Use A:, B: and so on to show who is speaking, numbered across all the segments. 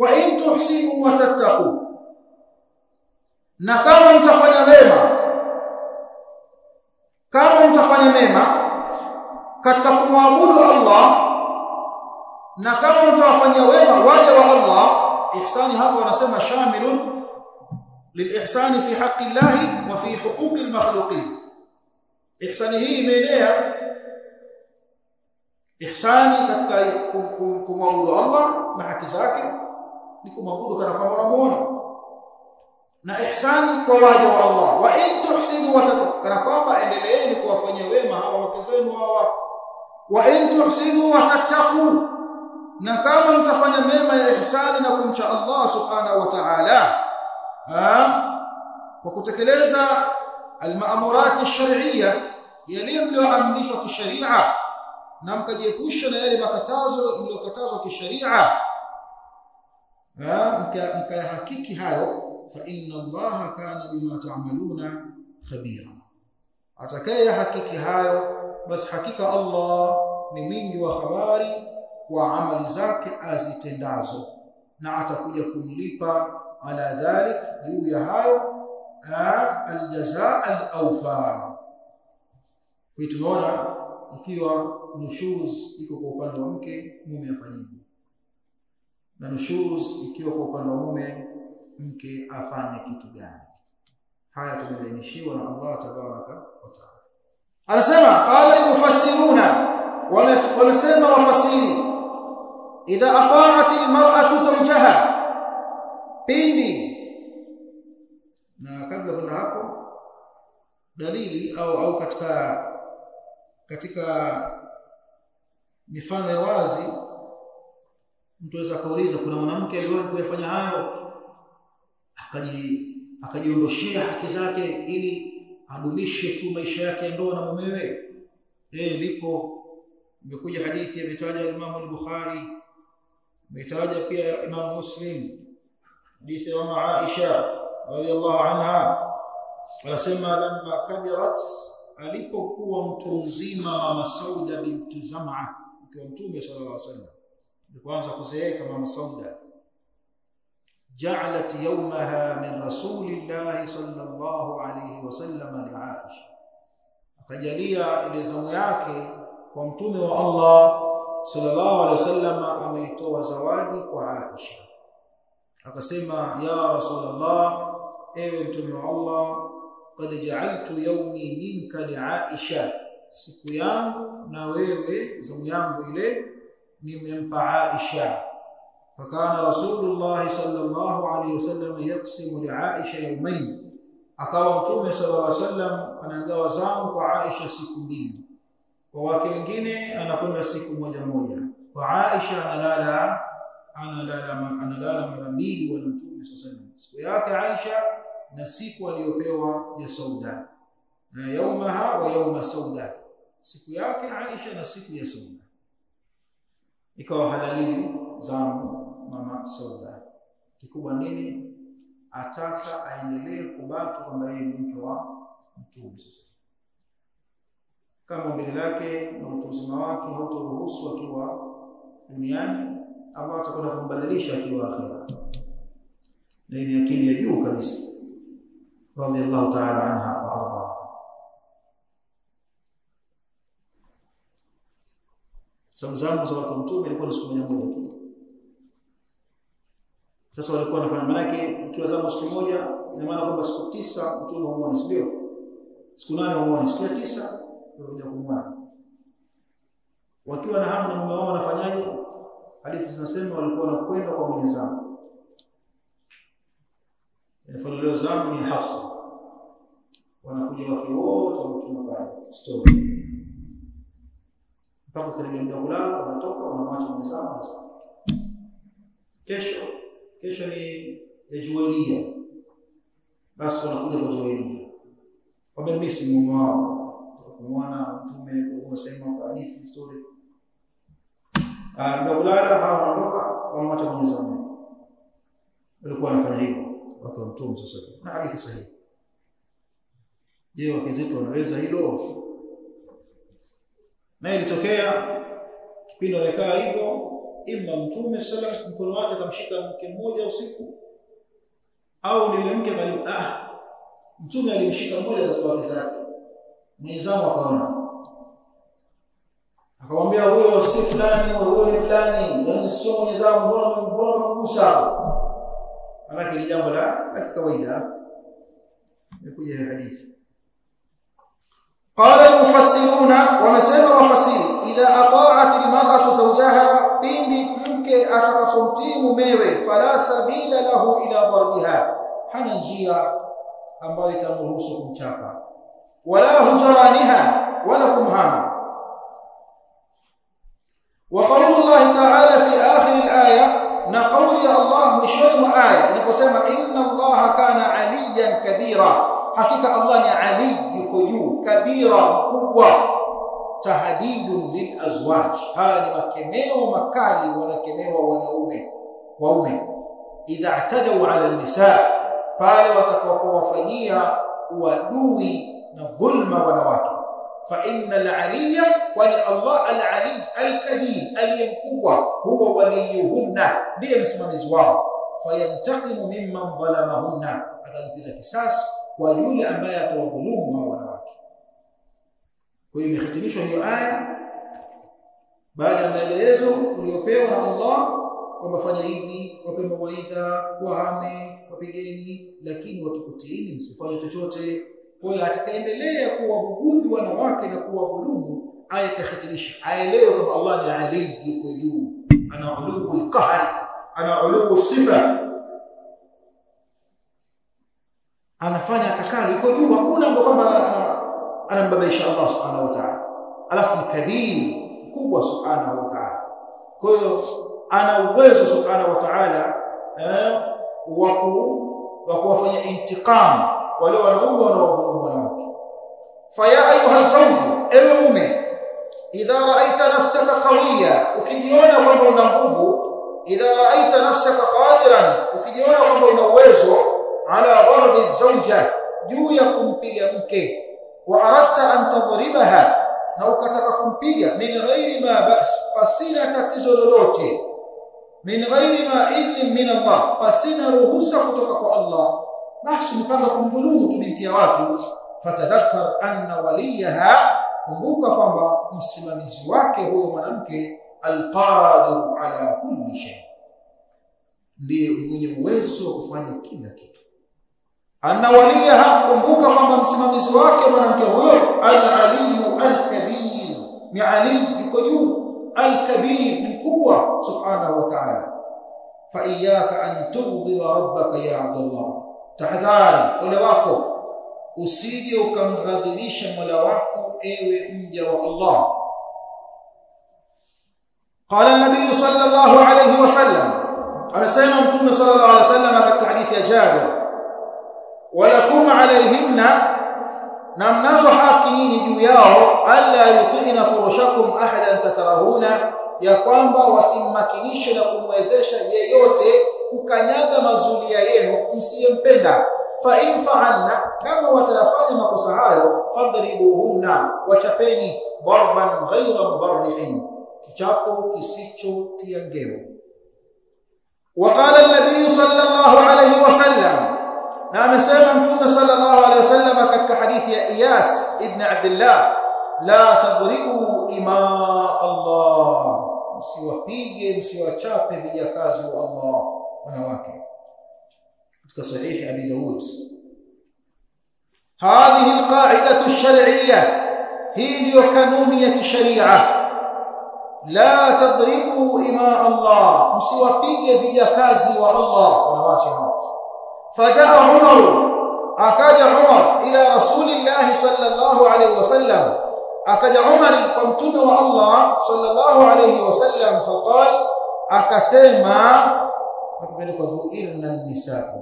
A: wa in tuhsinu wa tattaqu na kama mtafanya mema kama mtafanya mema katika kumwabudu Allah na kama mtawafanyia wema waja wa Allah ihsani hapo wanasema shamilun lilihsani fi haqqi Allah wa fi huquqi almakhluqin ihsani hii imeenea ihsani katika kumwabudu Allah na haki zake ni kana kwamba unamuona na ihsani kwa waja wa Allah. Wa in tuhsinu wa kana kwamba endeleeni kuwafanyia wema hawa wake zenu hawa. Wa in tuhsinu wa na kama mtafanya mema ya ihsani na kumcha Allah subhanahu wa ta'ala kwa kutekeleza almaamurat ash-shar'iyya yale mlioamrishwa kisharia na mkajiepusha na yale makatazo mliokatazwa kisheria mkayahakiki hayo fa inna allaha kana bima ta'maluna khabira. Atakaye hakiki hayo basi hakika Allah ni mwingi wa habari kwa amali zake azitendazo. Na atakuja kumlipa ala dhalik juu ya hayo aljazaa alawfa kwa tunaona ikiwa nushuz iko kwa upande wa mke mume afanyije na nushuz ikiwa kwa upande wa mume mke afanye kitu gani? Haya tumebainishiwa na Allah tabaraka wa taala. Anasema qala almufassiruna wamesema wafasiri idha ata'at almar'atu zawjaha pindi na kabla kwenda hapo dalili au au katika katika mifano ya wazi mtu aweza kauliza kuna mwanamke aliyewahi kuyafanya hayo? Akaji akajiondoshea haki zake ili adumishe tu maisha yake ya ndoa na mumewe. Eh lipo imekuja hadithi imetaja Imam al-Bukhari imetaja pia Imam Muslim. Hadithi ya Aisha radhiallahu anha. Anasema lamma kabirat alipokuwa mtu mzima mama Sauda bintu Zam'a mke Mtume sallallahu alaihi wasallam kwanza kuzeeka mama Sauda ja'alat yawmaha min rasulillahi sallallahu alayhi wasallam li Aisha. Akajalia ile zamu yake kwa mtume wa Allah sallallahu alayhi wasallam ameitoa zawadi kwa Aisha. Akasema ya rasulullah ewe mtume wa Allah qad ja'altu yawmi minka li Aisha siku yangu na wewe zamu yangu ile nimempa Aisha. Fakana rasulullah sallallahu alayhi wasallam yaksimu li Aisha yawmayn. Akawa mtume sallallahu alayhi wasallam anagawa zamu kwa Aisha siku mbili. Kwa wake wengine anakwenda siku moja moja. Kwa Aisha analala analala analala mara mbili wala mtume sallallahu alayhi siku yake Aisha na siku aliyopewa ya Sauda. Eh, Yaumaha wa yauma Sauda. Siku yake Aisha na siku ya Sauda ikawa halali zamu mama Sauda kikubwa nini? Ataka aendelee kubaki kwamba yeye ni mke wa mtume sasa. Kama mbele lake na utu uzima wake hautoruhusu akiwa duniani Allah atakwenda kumbadilisha akiwa akhera. Na ni akili ya juu kabisa. Radhiallahu ta'ala anha wa arda sababu zangu za wake mtume ilikuwa ni siku moja tu. Sasa walikuwa wanafanya manake ikiwa zamu siku moja ina maana kwamba siku tisa mtume huwa ndio? Siku nane huwa siku ya tisa ndio kumwona. Wakiwa na hamu na mume wao wanafanyaje? Hadithi zinasema walikuwa wanakwenda kwa mume zao. mfano leo zamu ni Hafsa. Wanakuja wake wote wamtuma pale story mpaka karibia muda kulala wanatoka wanamwacha mwenye wanasema kesho kesho ni Juwairia. basi wanakuja kwa juwaria wamemisi mume wao. Kumwona mtume kusema kwa hadithi story. Ah ndio kulala hao wanaondoka wanamwacha kwenye zamu walikuwa wanafanya hivyo wake wa mtume sasa. Na hadithi sahihi. Je wake zetu wanaweza hilo na ilitokea kipindi wamekaa hivyo imma mtume sala mkono wake akamshika mke mmoja usiku au ni mke karibu ah mtume alimshika mmoja katika wake zake akaona. Akamwambia huyo si fulani huyo ni fulani yani sio mwenyezamu mbona mbona mgusa Maana ni jambo la kawaida imekuja hadithi قال المفسرون ونسمى وفسر إذا أطاعت المرأة زوجها بين منك أتقطمتين ميوي فلا سبيل له إلى ضربها. حن جيا أم بيت مروسكم شاقا ولا هجرانها ولكم هاما وقول الله تعالى في آخر الآية نقول يا الله مشرم آية يعني إن الله كان عليا كبيرا. Hakika Allah ni ali yuko juu. Kabira mkubwa. Tahadidun lil azwaj. Haya ni makemeo makali wanakemewa wanaume. Waume. Idha atadau ala nisa. Pale watakapowafanyia uadui na dhulma wanawake. Fa innal aliya kwani Allah al-ali al-kabir aliyemkubwa huwa waliyuhunna ndiye msimamizi wao. Fayantaqimu mimman dhalamahunna atalipiza kisasi kwa yule ambaye atawadhulumu hao wanawake. Kwa hiyo imehitimishwa hiyo aya baada ya maelezo uliopewa na Allah kwamba fanya hivi wape mawaidha wahame wapigeni lakini wakikutiini msifanye chochote. Kwa hiyo atakaendelea kuwabugudhi wanawake na kuwadhulumu aya ikahitimisha, aelewe kwamba Allah ni ali yuko juu ana ulul qahri ana ulul sifa anafanya atakalo. Yuko juu hakuna ambaye kwamba anambabaisha Allah subhanahu wa ta'ala. Alafu ni kabir mkubwa subhanahu wa ta'ala. Kwa hiyo ana uwezo subhanahu wa ta'ala eh wa kuwafanya intiqam. Wale wanaume wanaodhulumu wanawake faya ayuha zawju ewe mume idha ra'aita nafsaka qawiya ukijiona kwamba una nguvu idha ra'aita nafsaka qadiran ukijiona kwamba una uwezo ala darbi zawja juu ya kumpiga mke. Wa aratta an tadribaha na ukataka kumpiga min ghairi ma ba's pasina tatizo lolote. Min ghairi ma idhnin min Allah pasina ruhusa kutoka kwa Allah. Basi mpanga kumdhulumu tu binti ya watu. Fatadhakkar anna waliyaha kumbuka kwamba msimamizi wake huyo mwanamke alqadir ala kulli shay. Ndiye mwenye uwezo wa kufanya kila kitu anna waliyaha kumbuka kwamba msimamizi wake mwanamke huyo al-aliyu al-kabir ni ali yuko juu al-kabir mkubwa subhanahu wa ta'ala fa iyyaka an tughdhiba rabbaka ya abdullah tahadhari ole wako usije ukamghadhibisha Mola wako ewe mja wa Allah قال النبي صلى الله عليه وسلم mtume sallallahu alaihi wasallam katika hadithi ya Jabir walakum alaihinna na mnazo haki nyinyi juu yao alla yutina furushakum ahadan takrahuna ya kwamba wasimmakinishe na kumwezesha yeyote kukanyaga mazulia yenu msiyempenda fa in fa'alna kama watayafanya makosa hayo fadribuhunna wachapeni darban ghayra mubarrihin kichapo kisichotia ngeo وقال النبي صلى الله عليه وسلم na amesema mtume sallallahu alaihi wasallam katika hadithi ya Iyas ibn Abdullah la tadribu ima Allah msiwapige msiwachape vijakazi wa Allah wanawake katika sahihi Abi Daud هذه القاعده الشرعيه hii ndiyo kanuni ya kisharia la tadribu ima Allah msiwapige vijakazi wa Allah wanawake hao فجاء عمر akaja Umar ila rasulillah sallallahu alayhi wasallam akaja Umar kwa mtume wa Allah sallallahu alayhi wasallam faqal akasema hakubali kwa dhuirna nisaa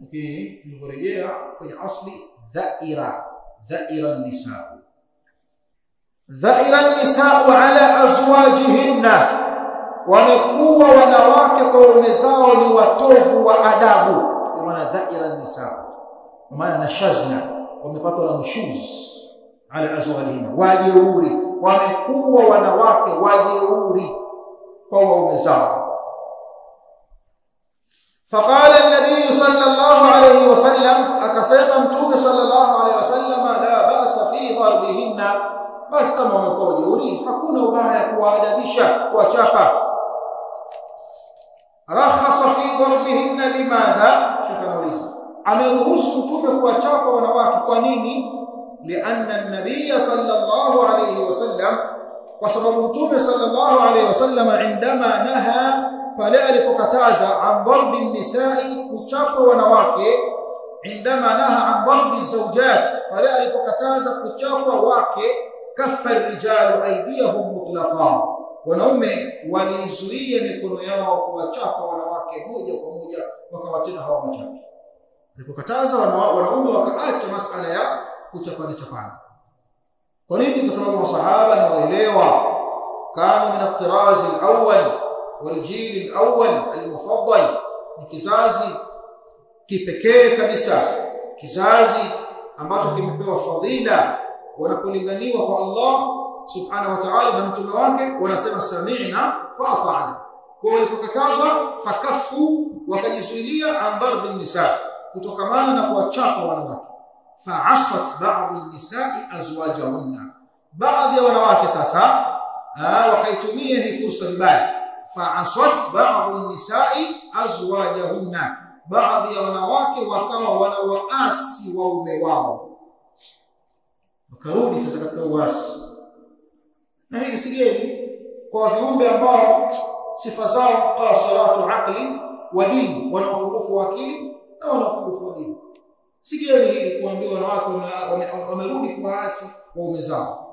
A: lakini tulivyorejea kwenye asli dhaira dhaira nisaa dhaira nisaa ala azwajihinna wamekuwa wanawake kwa waume zao ni watovu wa adabu kwa maana dhaira nisaa maana nashazna wamepatwa na nushuz ala azwajihinna wajeuri wamekuwa wanawake wajeuri kwa waume zao فقال النبي صلى الله عليه وسلم akasema mtume صلى الله عليه وسلم لا باس في ضربهن basi kama wamekuwa jeuri hakuna ubaya kuwaadabisha kuwachapa رخص في ضربهن لماذا؟ شيخ الاوليس على رؤوس متومه كواچاپا wanawake kwa nini لأن النبي صلى الله عليه وسلم وسبب متومه صلى الله عليه وسلم عندما نهى فلالقطاز عن ضرب النساء كواچاپا wanawake عندما نهى عن ضرب الزوجات فلالقطاز كواچاپا wake كف الرجال أيديهم مطلقا. Wanaume walizuia mikono yao kuwachapa wanawake moja kwa moja wakawatena tena hawawachapi. alipokataza wanaume wakaacha masala ya kuchapana chapana kwa nini? Kwa sababu masahaba na waelewa. Kanu min at-tiraz al-awwal wal-jil ni kizazi kipekee kabisa. Kizazi ambacho kimepewa fadhila. Wanapolinganiwa kwa Allah subhanahu wa ta'ala na mtume wake wanasema sami'na wa ata'na. Kwa walipokatazwa fakafu wakajizuilia ambar bin nisa kutokamana na kuwachapa wanawake. Fa'ashat ba'd an-nisa'i azwajahunna. Baadhi ya wanawake sasa wakaitumia hii fursa vibaya. Fa'ashat ba'd an-nisa'i azwajahunna. Baadhi ya wanawake wakawa wanawaasi waume wao. Wakarudi sasa katika uasi na hili sigeni kwa viumbe ambao sifa zao qasaratu aqli wa dini wana upungufu wa akili na wana upungufu wa dini. Sigeni hili kuambia wanawake wamerudi kuasi waume zao.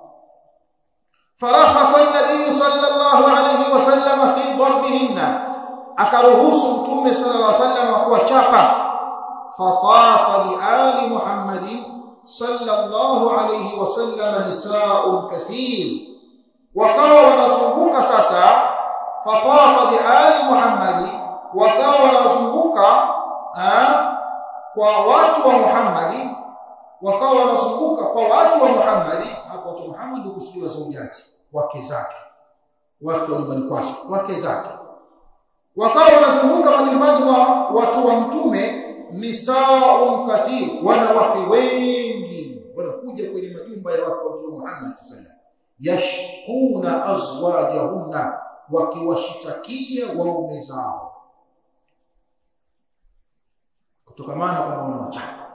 A: Farakhasa an-nabiy sallallahu alayhi wasallam fi darbihinna akaruhusu mtume sallallahu alayhi wasallam kuwachapa fatafa bi ali muhammadin sallallahu alayhi wasallam nisaa'un kathir wakawa wanazunguka sasa fatafa bi ali muhammadi wakawa wanazunguka kwa watu wa muhammadi wakawa wanazunguka kwa watu wa muhammadi. Hapo watu wa muhammadi kusudiwa zaujati wake zake watu wa nyumbani kwake wake zake. Wakawa wanazunguka majumbani wa watu wa mtume nisaun kathir wanawake wengi wanakuja kwenye majumba ya watu wa mtume Muhammad sallallahu yashkuna azwajahunna wakiwashitakia waume zao. Kutokamana kwamba wanawachapa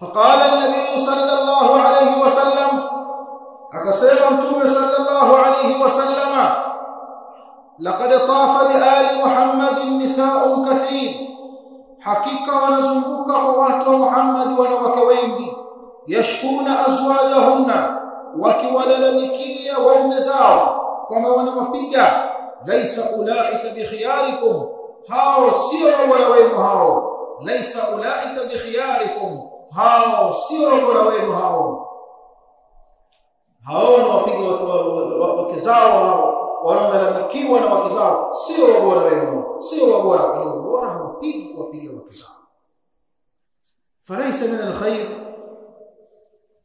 A: faqala an-nabiy sallallahu alayhi wasallam akasema mtume sallallahu alayhi wasallama laqad tafa bi ali muhammadin nisaa'un kathir. Hakika wanazunguka kwa watu wa Muhammad wanawake wengi. Yashkuna azwajahunna wakiwalalamikia waume zao kwamba wanawapiga laisa ulaika bikhiyarikum hao sio bora wenu hao laisa ulaika bikhiyarikum hao sio bora wenu hao hao wanawapiga wake zao hao wanaolalamikiwa na wake zao sio wabora wenu sio wabora ni wabora hawapigi kuwapiga wake zao falaysa min alkhair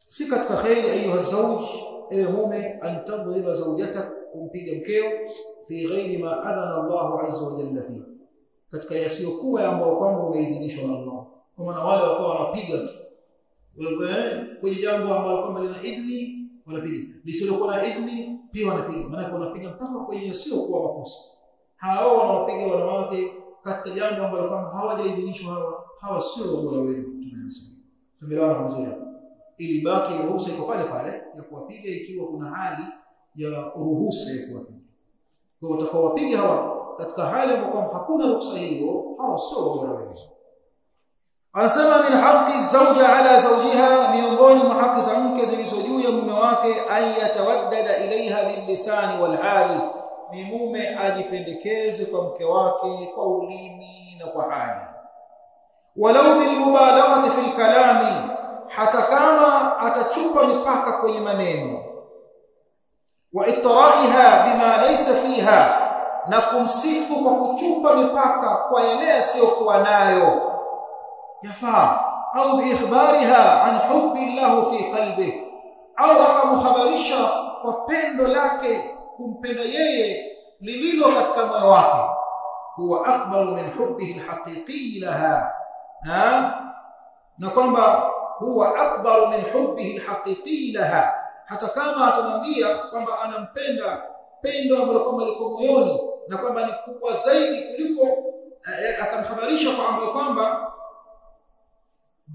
A: si katika khairi ayuha zawj ewe mume antadriba zawjatak kumpiga mkeo fi ghairi ma adhana Allahu azza wa jalla fi. Katika yasiyokuwa ambao kwamba umeidhinishwa na Allah. Kwa maana wale wakawa wanapiga tu. Kwenye jambo ambalo kwamba lina idhni wanapiga. Lisilokuwa na idhni pia wanapiga. Maana wanapiga mpaka kwenye yasiyokuwa makosa. Hao wanawapiga wanawake katika jambo ambalo kwamba hawajaidhinishwa hawa hawa sio bora wenu. Tumesema tumelawana mzuri baki ruhusa iko pale pale ya kuwapiga ikiwa kuna hali ya ruhusa ya kuwapiga. Kwa utakaowapiga hawa katika hali ambapo hakuna ruhusa hiyo hawa sio bora wenu anasema min haqqi zawja ala zawjiha miongoni mwa haki za mke zilizo juu ya mume wake ayatawaddada ilaiha billisani wal hali ni mume ajipendekeze kwa mke wake kwa ulimi na kwa hali. Walau bil mubalaghati fil kalami hata kama atachupa mipaka kwenye maneno. Wa itra'iha bima laysa fiha na kumsifu kwa kuchupa mipaka kwa yale asiyokuwa nayo. Yafaa au biikhbariha an hubbi lahu fi qalbi au akamhabarisha kwa pendo lake kumpenda yeye lililo katika moyo wake. Huwa akbaru min hubbihi alhaqiqi laha. Na kwamba huwa akbaru min hubbihi alhaqiqi laha. Hata kama atamwambia kwamba anampenda pendo ambalo kwamba liko moyoni na kwamba ni kubwa zaidi kuliko akamhabarisha kwamba kwamba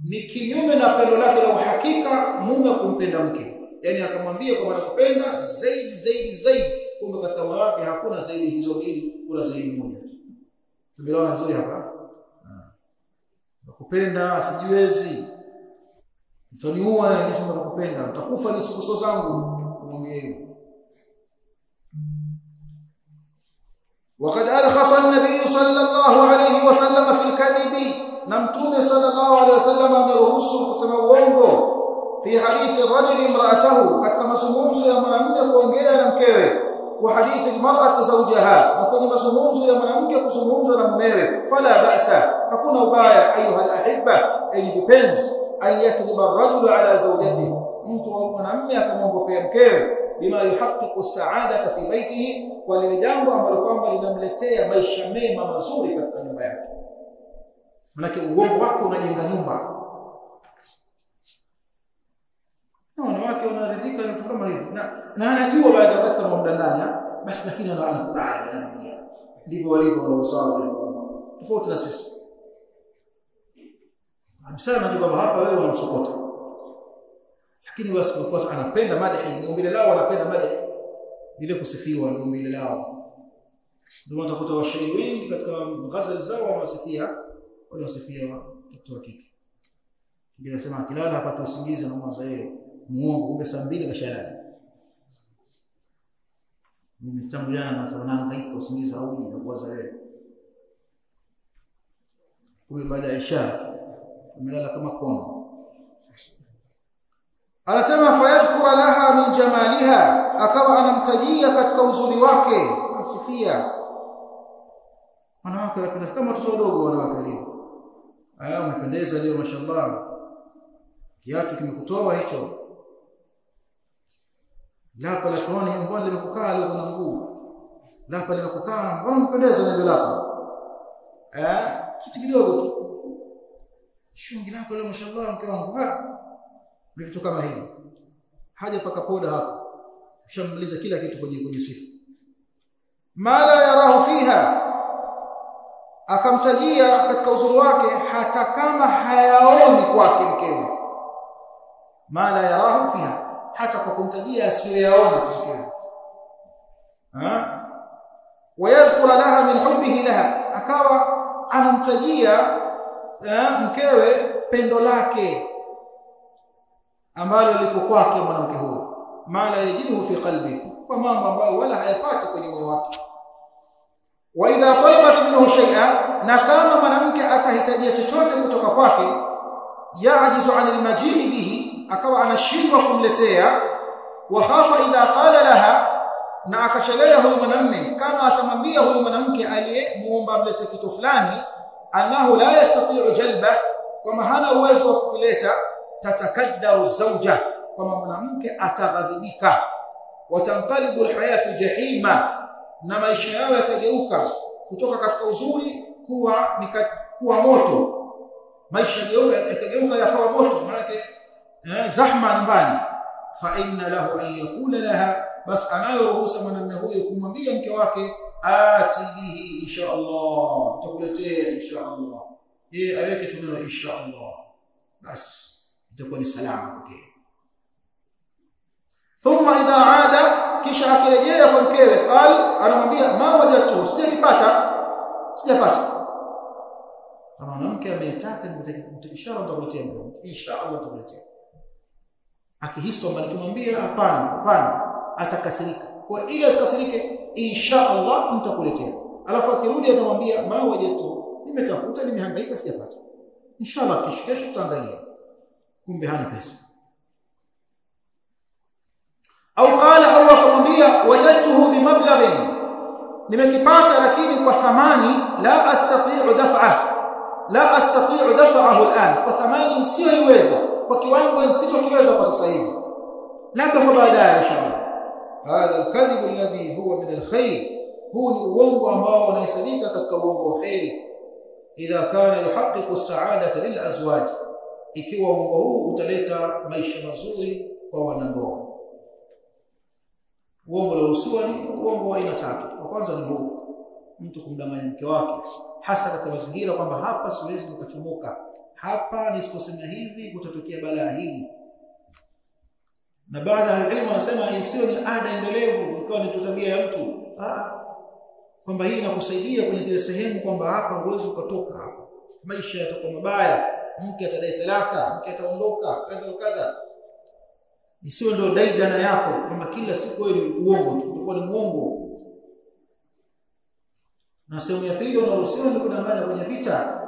A: ni kinyume na pendo lake la uhakika mume kumpenda mke. Yani akamwambia kwamba nakupenda zaidi zaidi zaidi. Kumbe katika moyo wake hakuna zaidi hizo mbili kuna zaidi moja tu. Tumeelewana vizuri hapa? Nakupenda sijiwezi utaniua ndivyo ninavyokupenda utakufa ni siku zangu kumwambia hivyo وقد أرخص النبي صلى الله عليه وسلم في الكذب نمتوم صلى الله عليه وسلم ameruhusu kusema uongo fi hadithi rajul imra'atahu katika mazungumzo ya mwanamume kuongea na mkewe wa hadithi almar'ati zawjaha na kwenye mazungumzo ya mwanamke kuzungumza na mumewe fala ba'sa hakuna ubaya ayuha alahibba enyi vipenzi an yakdhiba ar-rajulu ala zawjatihi. Mtu wa mwanamume akamwongopea mkewe bima yuhaqqiqu as-sa'adata fi baitihi kwa lile jambo ambalo kwamba linamletea maisha mema mazuri katika nyumba yake. Manake uongo wake unajenga nyumba. Na wanawake wanaridhika vitu kama hivi. Na, na anajua baada ya wakati anamdanganya basi lakini anakubali ndivyo walivyo wanaosawa tofauti na sisi Abisana ndio kwamba hapa wewe unamsokota lakini basi kwa kuwa anapenda madhi umbile lao wanapenda madhi ile kusifiwa ndio lao. Ndio utakuta washairi wengi katika ghazal zao wanawasifia wanawasifia watoto wa kike. Ndio nasema akilala hapata usingizi na mwanza yeye muongo kumbe saa mbili kashalala. Mimi tangu jana natamani hangaika usingizi hauji na kuwaza wewe kumbe baada ya isha umelala kama kono anasema fayadhkura laha min jamaliha akawa anamtajia katika uzuri wake. Asifia. Wanawake wanapenda kama watoto wadogo wanawake walivyo aya umependeza leo mashallah. Kiatu kimekutoa hicho. Lapa la tuoni mbona limekukaa leo kuna mguu? Lapa limekukaa mbona mpendeza na lapa? Eh kitu kidogo tu shungi lako leo mashallah mke wangu. Ni vitu kama hivi. Haja paka poda hapo. Ushamaliza kila kitu kwenye kwenye sifa. Mala yarahu fiha. Akamtajia katika uzuri wake hata kama hayaoni kwake mkewe. Mala yarahu fiha. Hata kwa kumtajia asiyoyaona mkewe. Ha? Wayadhkura laha min hubbihi laha. Akawa anamtajia mkewe pendo lake ambalo lipo kwake mwanamke huyo. Maana yajiduhu fi qalbi kwa mambo ambayo wala hayapati kwenye moyo wake. Wa idha talabat minhu shay'a na kama mwanamke atahitajia chochote kutoka kwake yajizu anil majii bihi akawa anashindwa kumletea wa khafa idha qala laha na akachelea huyu mwanamme kama atamwambia huyu mwanamke aliyemuomba amlete kitu fulani annahu la yastati'u jalba kwamba hana uwezo wa kukileta tatakaddaru zawja kwamba mwanamke ataghadhibika. Watanqalibu alhayatu jahima na maisha yao yatageuka kutoka katika uzuri kuwa ni kuwa moto. Maisha yageuka yakageuka yakawa moto maana eh, zahma nyumbani fa inna lahu an yaqula laha bas anayoruhusa mwanamume huyo kumwambia mke wake ati bihi insha Allah. Takuletea insha Allah. Yeye aweke tuneno insha Allah. Basi itakuwa ni salama kwake. Thumma idha aada kisha akirejea kwa mkewe qal anamwambia ma wajatu sijakipata. Sijapata. Kama mwanamke ametaka inshallah nitakuletea inshallah nitakuletea. Akihisi kwamba nikimwambia hapana hapana atakasirika. Kwa ili asikasirike inshallah nitakuletea alafu akirudi atamwambia ma wajadtu nimetafuta nimehangaika sijapata inshallah kesho kesho tutaangalia kumbe hana pesa au qala au akamwambia wajadtuhu bimablaghin nimekipata lakini kwa thamani la astati'u daf'a la astati'u daf'ahu al'an kwa thamani nsiyoiweza kwa kiwango nsichokiweza kwa sasa hivi labda kwa baadaye inshallah hadha alkadhib alladhi huwa min alkhair huu ni uongo ambao unahesabika katika uongo wa khairi idha kana yuhaqqiqu as-sa'adata ikiwa uongo huu utaleta maisha mazuri kwa wanandoa. Uongo ulioruhusiwa ni uongo wa aina tatu. Wa kwanza ni huu. Mtu kumdanganya mke wake. Hasa katika mazingira kwamba hapa siwezi nikachomoka. Hapa nisiposema hivi kutatokea balaa hili na baadhi ya elimu wanasema isiyo ni ada endelevu ikawa ni tabia ya mtu. Kwamba hii inakusaidia kwenye zile sehemu kwamba hapa huwezi kutoka hapa maisha yatakuwa mabaya mke atadai talaka mke ataondoka kadha kadha. Isiyo ndio daidana yako kwamba kila siku wewe ni uongo tu utakuwa ni muongo na sehemu ya pili unaruhusiwa ni kudanganya kwenye vita.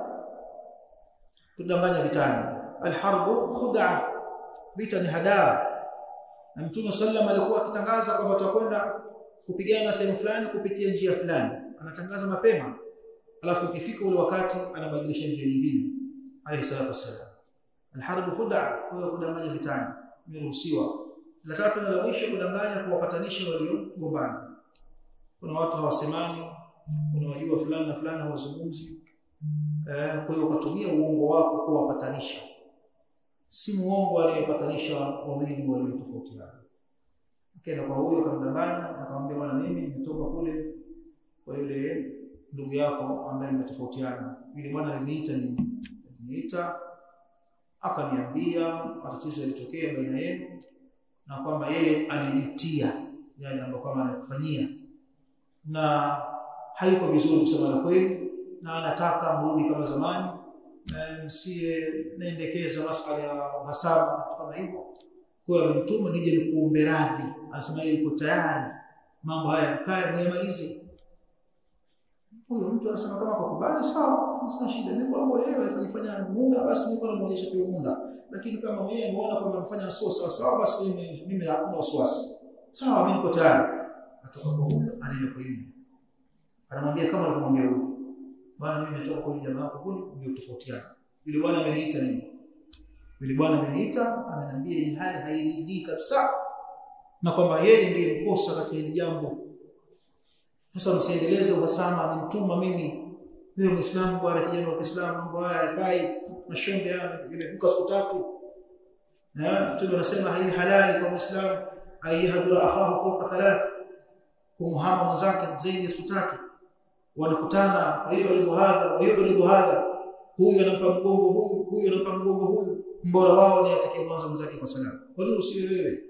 A: Kudanganya vitani. Alharbu khud'a. Vita ni hadaa na mtume sallam alikuwa akitangaza kwamba tutakwenda kupigana na sehemu fulani kupitia njia fulani. Anatangaza mapema. Alafu ukifika ule wakati anabadilisha njia nyingine. Alayhi salatu wasallam alharbu khud'a kwa kudanganya vitani. Imeruhusiwa. La tatu na la mwisho kudanganya kuwapatanisha waliogombana. Kuna watu hawasemani kuna wajua fulani na fulani hawazungumzi. Eh kwa hiyo ukatumia uongo wako kuwapatanisha si muongo aliyepatanisha wawili waliotofautiana akaenda kwa huyo akamdanganya akamwambia bwana mimi nimetoka kule kwa yule ndugu yako ambaye nimetofautiana. yule bwana aliniita mimi. Aliniita akaniambia matatizo yalitokea baina yenu na kwamba yeye amejutia yale ambayo kama anakufanyia. Na haiko vizuri kusema la kweli na anataka mrudi kama zamani msiye naendekeza masuala ya uhasama kama hivyo. Kwa hiyo amemtuma nije ni kuombe radhi. Anasema yeye yuko tayari. Mambo haya mkae muyamalize. Huyo mtu anasema kama kwa kubali sawa. Sina shida mimi kwa mambo yeye afanyifanya muda basi mimi kwa namuonyesha pia muda. Lakini kama yeye anaona kwamba mfanya sio sawa sawa basi mimi mimi hakuna wasiwasi. Sawa mimi niko tayari. Atoka kwa huyo anaenda kwa yule. Anamwambia kama alivyomwambia huyo bwana mimi nimetoka kwa yule jamaa wako kule ndio tofautiana yule bwana ameniita mimi. Yule bwana ameniita ananiambia hii hali hairidhii kabisa na kwamba yeye ndiye mkosa katika hili jambo. Sasa msiendeleze uhasama nimtuma mimi. Wewe muislamu bwana kijana wa Kiislamu mambo haya haifai mashembe haya imevuka siku tatu. Na mtume anasema hii halali kwa muislamu. Ayyahadura akhahu fawqa thalath. Kumuhama mwenzake zaidi ya siku tatu. Wanakutana fayubalidu hadha wayubalidu hadha huyu anampa mgongo huyu huyu anampa mgongo huyu mbora wao ni atakayemwanza mzake kwa salamu kwa nini usiwe wewe?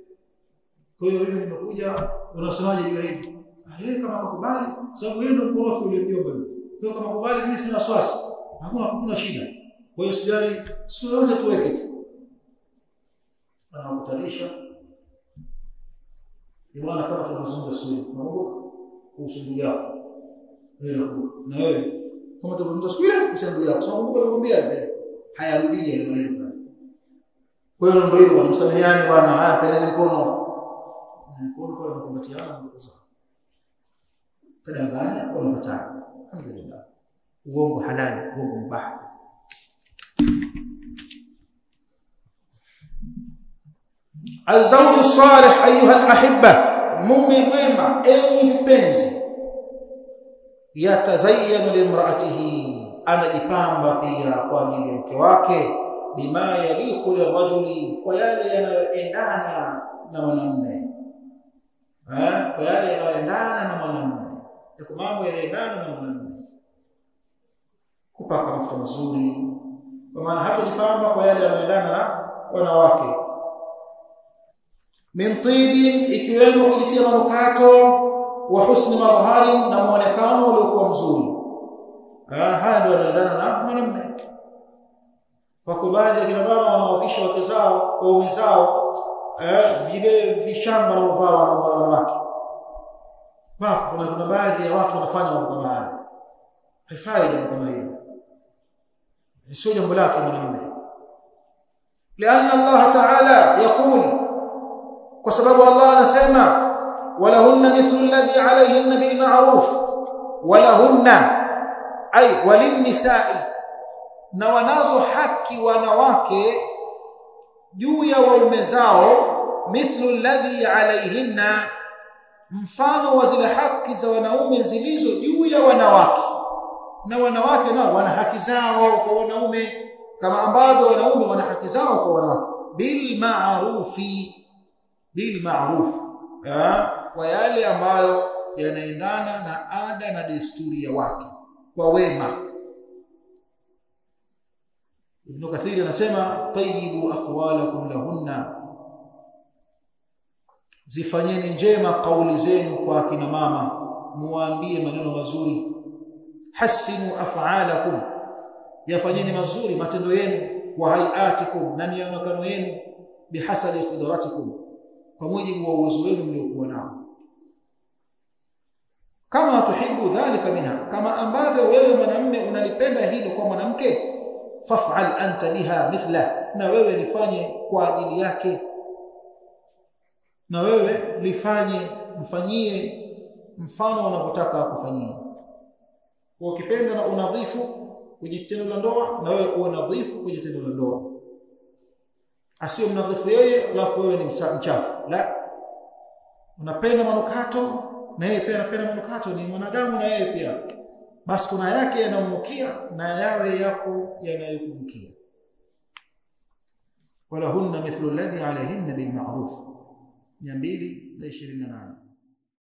A: Kwa hiyo mimi nimekuja unasemaje juu hili? Yeye kama akakubali sababu yeye ndio mkorofi ule mjomba yule. Kwa kama akubali mimi sina wasiwasi. Hakuna hakuna shida. Kwa hiyo sijali sio yote tuweke tu. Anakutanisha Ibwana kama tunazungumza siku hiyo kuhusu ndugu yako. Na wewe kama tunazungumza siku ile kuhusu ndugu yako sio kumbuka nilimwambia hayarudii ile maneno kwa hiyo ndio hivyo msameheane bwana haya peleni mkono mkono kwa kumbatiana ndugu zangu kadanganya wanapatana alhamdulillah uongo halali uongo mubah الزوج الصالح ايها الاحبه mume mwema enyi vipenzi yatazayyanu limraatihi anajipamba pia kwa ajili ya mke wake. Bima yaliku lirajuli kwa yale yanayoendana na mwanamume. Eh kwa yale yanayoendana na mwanamume. Kwa mambo yanayoendana na mwanamume. Kupaka mafuta mazuri. Kwa maana hatojipamba kwa yale yanayoendana na wanawake. Min tibin ikiwemo kujitia manukato wa husni madhhari na muonekano uliokuwa mzuri haya ndio yanaendana na mwanamume wako baadhi ya kina mama wanaofisha wake zao waume zao eh, vile vishamba wanaovaa wanawake wapo kuna, kuna baadhi ya watu wanafanya mambo kama hayo haifai jambo kama hilo sio jambo lake mwanamume لأن الله تعالى يقول وسبب الله anasema ولهن مثل الذي عليهن بالمعروف ولهن أي وللنساء na wanazo haki wanawake juu ya waume zao mithlu alladhi alaihinna mfano wa zile haki za wanaume zilizo juu ya wanawake na wanawake nao wana haki zao kwa wanaume kama ambavyo wanaume wana haki zao kwa wanawake bil ma'rufi bil ma'ruf Kwa yale ambayo yanaendana na ada na desturi ya watu kwa wema. Ibn Kathir anasema tayyibu aqwalakum lahunna. Zifanyeni njema kauli zenu kwa akina mama muwaambie maneno mazuri. Hasinu af'alakum yafanyeni mazuri matendo yenu wa hayatikum na mionekano yenu bihasabi qudratikum kwa mujibu wa uwezo wenu mliokuwa nao kama tuhibu dhalika minha kama ambavyo wewe mwanamume unalipenda hilo kwa mwanamke faf'al anta biha mithla na wewe lifanye kwa ajili yake. Na wewe lifanye mfanyie mfano unavyotaka kufanyia. Ukipenda na unadhifu kwenye tendo la ndoa na wewe uwe nadhifu kwenye tendo la ndoa. Asiyo mnadhifu yeye alafu wewe ni mchafu. La unapenda manukato na yeye pia anapenda manukato ni mwanadamu na yeye pia. Basi kuna yake yanamnukia na yawe yako yanayokumkia. wala hunna mithlu alladhi alayhinna bil ma'ruf. 228